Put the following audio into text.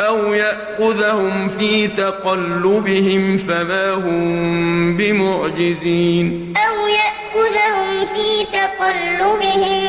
أَوْ يَأْخُذَهُمْ فِي تَقَلُّبِهِمْ فَمَا هُم بِمُعْجِزِينَ أَوْ يَأْخُذَهُمْ فِي تَقَلُّبِهِمْ